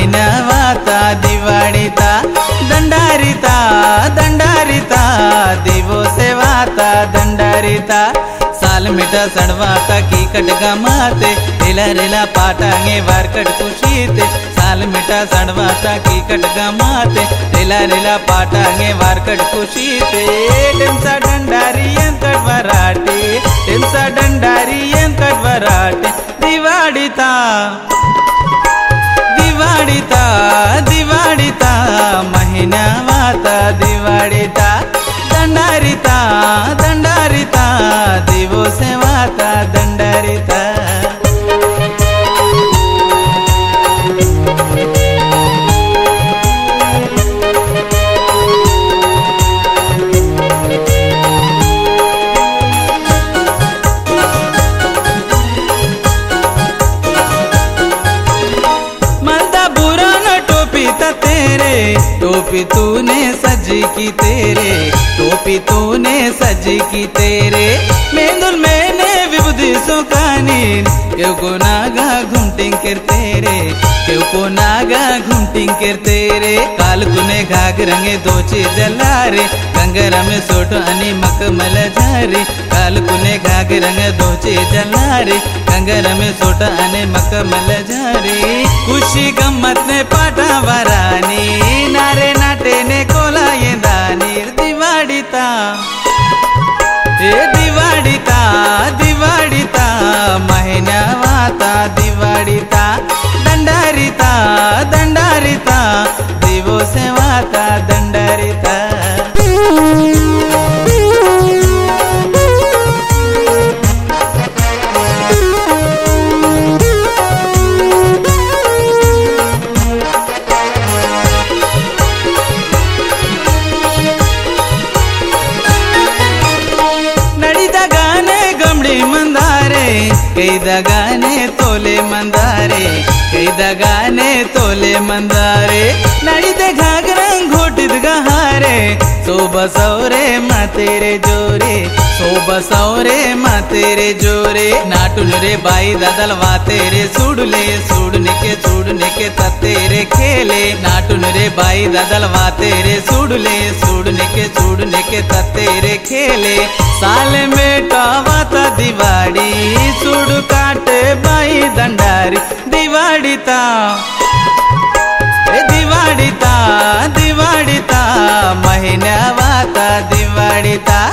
मीनवाता दिवाड़ीता दंडारिता दंडारिता, दिवो सेवाता, दंडारिता, साल मिटा सणवाता की कटगा माते रिला रिला पाटांगे वारकट कुशीते, साल मिटा सणवाता की कटगा माते रिला रिला पाटांगे वारकट कुशीते। टिमसा दंडारी अंकट वराटे टिमसा दंडारी अंकट वराटे दिवाड़ीता वाता दिवाळीता दंडारिता दंडारिता दिवसे वाता दंडारिता मलदा बुरा न टोपी ता सज की तेरे, टोपी तूने सज की तेरे। मेंदुल मैंने विबुधि सुकानी क्यों को नागा घुमटिंग कर तेरे, क्यों को नागा घुमटिंग कर तेरे। काल कुने घाग रंगे दोचे जलारे गंगरा में सोटो अनि मकमल झारे। काल कुने घाग रंग दोचे जलारे गंगरा में सोटो अने मकमल झारे। खुशी गम्मत ने पाटा वरानी, नारे नाटे ने ಕೈದಗಾನೆ ತೋಲೆ ಮಂದಾರೆ ಕೈದಗಾನೆ ತೋಲೆ ಮಂದಾರೆ ನಡಿದ घागरंग घोटिद गहारे सो बसौरे मा तेरे जोरे सो बसौरे मा तेरे जोरे नाटुल रे बाई ददल वा तेरे सुडले सुडने के सुडने के ततेरे खेले नाटुल रे बाई ददल वा तेरे सुडले सुडने के सुडने के तेरे खेले। साल में टावाता दिवाड़ी, सुड काटे बाई दंडारी। दिवाड़ी था दिवाड़ी था दिवाड़ी था महीने वाता दिवाड़ीता दंडारिता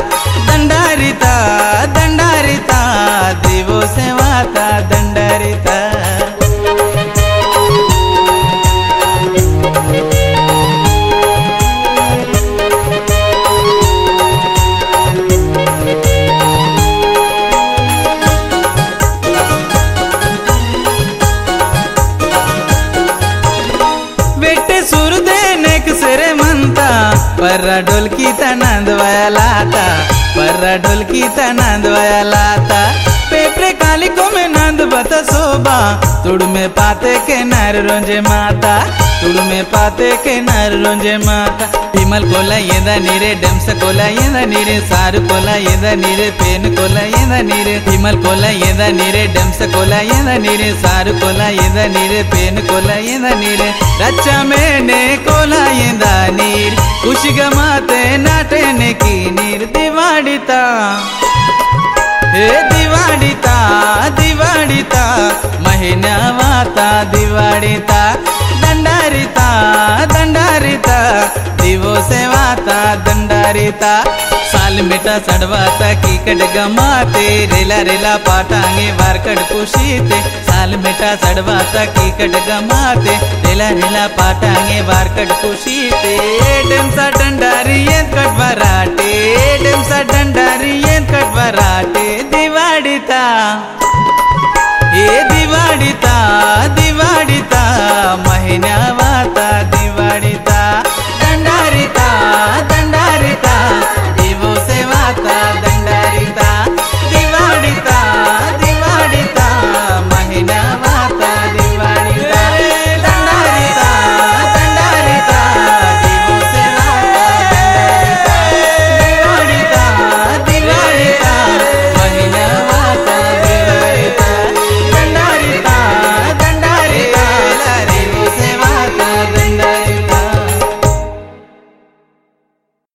पर्रा ढोलकी तनंद लाता पर्रा ढोलकी तनंद लाता सोबा तुड़ में पाते के नर रोंजे माता तुड़ में पाते के नर रोंजे माता विमल कोला येदा नीरे डम्स कोला येदा नीरे सार कोला येदा नीरे पेन कोला येदा नीरे विमल कोला येदा नीरे डम्स कोला येदा नीरे सार कोला येदा नीरे पेन कोला येदा नीरे रच्चा मेने कोला येदा नीर खुशिगा माते नाटेने की नीर दिवाड़ीता हे दिवाड़ीता महीना वाता दिवाड़ीता दंडारिता दंडारिता दिवो से वाता दंडारिता, साल मिटा सडवाता की कट गमाते, रेला रेला पाटांगे वारकड कुशीते साल मिटा सडवाता की कट गमाते, रेला रेला पाटांगे वारकड कुशीते डेमसा दंडारी येत कट वराटे डेमसा दंडारी येत कट वराटे दिवाड़ीता